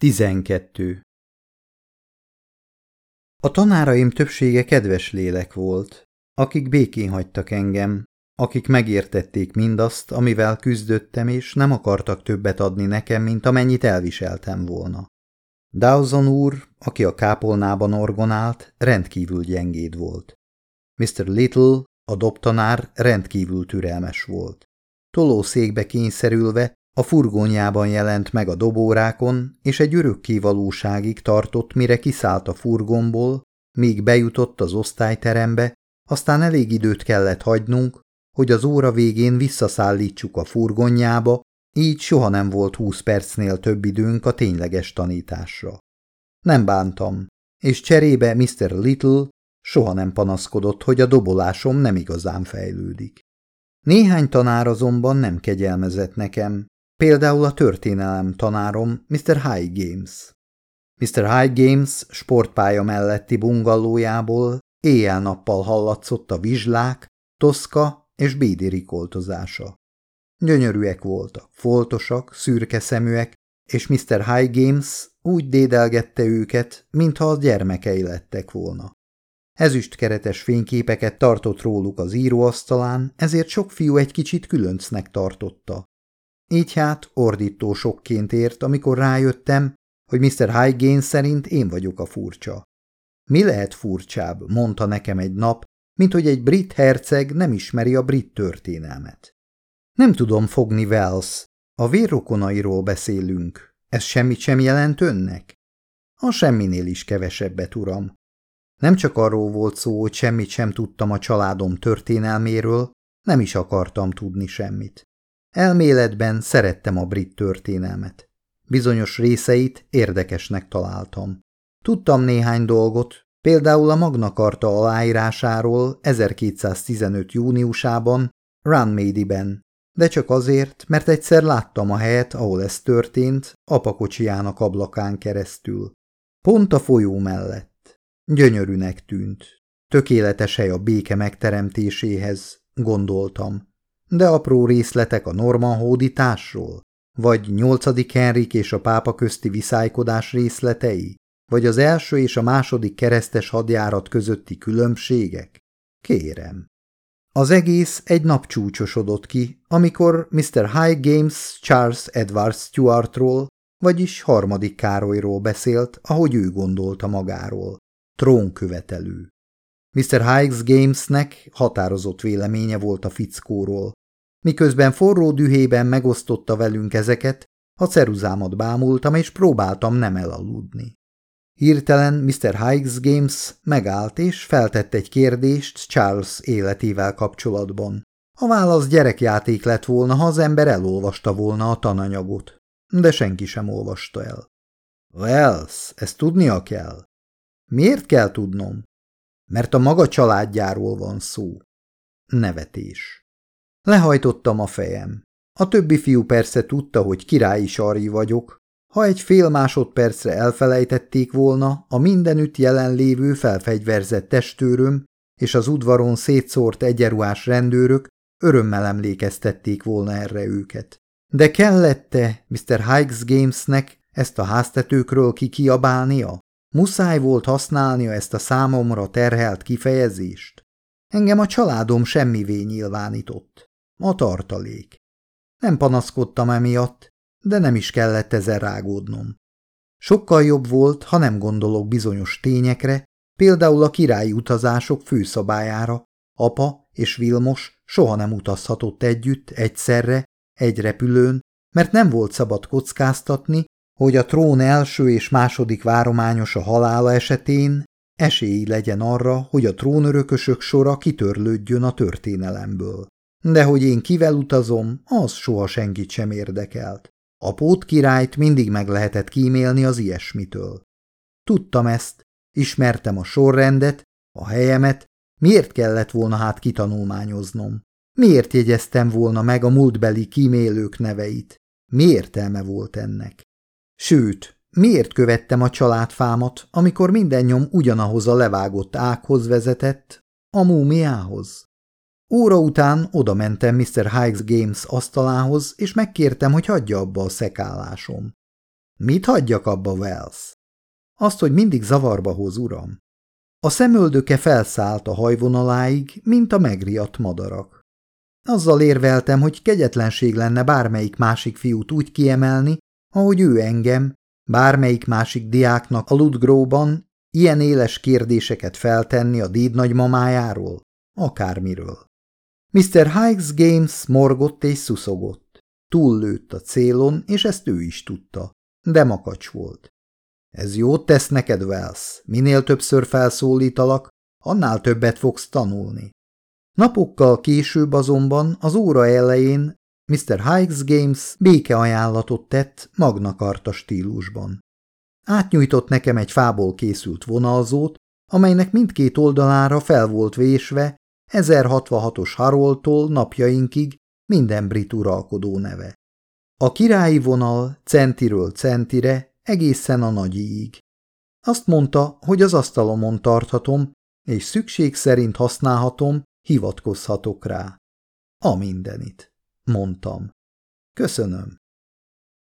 12. A tanáraim többsége kedves lélek volt, akik békén hagytak engem, akik megértették mindazt, amivel küzdöttem, és nem akartak többet adni nekem, mint amennyit elviseltem volna. Dawson úr, aki a kápolnában orgonált, rendkívül gyengéd volt. Mr. Little, a dobtanár rendkívül türelmes volt. Tolószékbe kényszerülve a furgonjában jelent meg a dobórákon, és egy örökké valóságig tartott, mire kiszállt a furgonból, míg bejutott az osztályterembe, aztán elég időt kellett hagynunk, hogy az óra végén visszaszállítsuk a furgonjába, így soha nem volt húsz percnél több időnk a tényleges tanításra. Nem bántam, és cserébe Mr. Little soha nem panaszkodott, hogy a dobolásom nem igazán fejlődik. Néhány tanár azonban nem kegyelmezett nekem, Például a történelem tanárom Mr. High Games. Mr. High Games sportpálya melletti bungallójából éjjel-nappal hallatszott a vizslák, toszka és bédi rikoltozása. Gyönyörűek voltak, foltosak, szürke szeműek, és Mr. High Games úgy dédelgette őket, mintha az gyermekei lettek volna. Ezüstkeretes fényképeket tartott róluk az íróasztalán, ezért sok fiú egy kicsit különcnek tartotta. Így hát ordító sokként ért, amikor rájöttem, hogy Mr. Highgain szerint én vagyok a furcsa. Mi lehet furcsább, mondta nekem egy nap, mint hogy egy brit herceg nem ismeri a brit történelmet. Nem tudom fogni, Wells. A vérrokonairól beszélünk. Ez semmit sem jelent önnek? A semminél is kevesebbet, uram. Nem csak arról volt szó, hogy semmit sem tudtam a családom történelméről, nem is akartam tudni semmit. Elméletben szerettem a brit történelmet. Bizonyos részeit érdekesnek találtam. Tudtam néhány dolgot, például a Magna Carta aláírásáról 1215. júniusában Runmady-ben, de csak azért, mert egyszer láttam a helyet, ahol ez történt, apakocsijának ablakán keresztül. Pont a folyó mellett. Gyönyörűnek tűnt. Tökéletes hely a béke megteremtéséhez, gondoltam de apró részletek a norman hódításról, vagy nyolcadik Henrik és a pápa közti viszálykodás részletei, vagy az első és a második keresztes hadjárat közötti különbségek? Kérem. Az egész egy nap csúcsosodott ki, amikor Mr. High Games Charles Edward Stuartról, vagyis harmadik Károlyról beszélt, ahogy ő gondolta magáról. Trónkövetelő. Mr. Higgs Gamesnek határozott véleménye volt a fickóról, Miközben forró dühében megosztotta velünk ezeket, a ceruzámat bámultam, és próbáltam nem elaludni. Hirtelen Mr. Higgs Games megállt, és feltett egy kérdést Charles életével kapcsolatban. A válasz gyerekjáték lett volna, ha az ember elolvasta volna a tananyagot. De senki sem olvasta el. Wells, ezt tudnia kell. Miért kell tudnom? Mert a maga családjáról van szó. Nevetés. Lehajtottam a fejem. A többi fiú persze tudta, hogy királyi sarji vagyok. Ha egy fél másodpercre elfelejtették volna, a mindenütt jelenlévő felfegyverzett testőröm és az udvaron szétszórt egyenruhás rendőrök örömmel emlékeztették volna erre őket. De kellette Mr. Hikes Gamesnek ezt a háztetőkről kikiabálnia? Muszáj volt használnia ezt a számomra terhelt kifejezést? Engem a családom semmivé nyilvánított. A tartalék. Nem panaszkodtam emiatt, de nem is kellett ezen rágódnom. Sokkal jobb volt, ha nem gondolok bizonyos tényekre, például a királyi utazások főszabályára. Apa és Vilmos soha nem utazhatott együtt, egyszerre, egy repülőn, mert nem volt szabad kockáztatni, hogy a trón első és második várományos a halála esetén esély legyen arra, hogy a trónörökösök sora kitörlődjön a történelemből. De hogy én kivel utazom, az soha senkit sem érdekelt. A pót királyt mindig meg lehetett kímélni az ilyesmitől. Tudtam ezt, ismertem a sorrendet, a helyemet, miért kellett volna hát kitanulmányoznom? Miért jegyeztem volna meg a múltbeli kímélők neveit? Mi értelme volt ennek? Sőt, miért követtem a családfámat, amikor minden nyom ugyanahoz a levágott ághoz vezetett, a múmiához? Óra után oda mentem Mr. Hikes Games asztalához, és megkértem, hogy hagyja abba a szekálásom. Mit hagyjak abba, Wells? Azt, hogy mindig zavarba hoz, uram. A szemöldöke felszállt a hajvonaláig, mint a megriadt madarak. Azzal érveltem, hogy kegyetlenség lenne bármelyik másik fiút úgy kiemelni, ahogy ő engem, bármelyik másik diáknak a Ludgróban ilyen éles kérdéseket feltenni a déd nagymamájáról, akármiről. Mr. Hikes Games morgott és szuszogott. Túllőtt a célon, és ezt ő is tudta, de makacs volt. Ez jót tesz neked, Wells. Minél többször felszólítalak, annál többet fogsz tanulni. Napokkal később azonban az óra elején Mr. Hikes Games békeajánlatot tett Magna Carta stílusban. Átnyújtott nekem egy fából készült vonalzót, amelynek mindkét oldalára fel volt vésve 1066-os Haroltól napjainkig minden brit uralkodó neve. A királyi vonal centiről centire egészen a nagyíig. Azt mondta, hogy az asztalomon tarthatom, és szükség szerint használhatom, hivatkozhatok rá. A mindenit, mondtam. Köszönöm.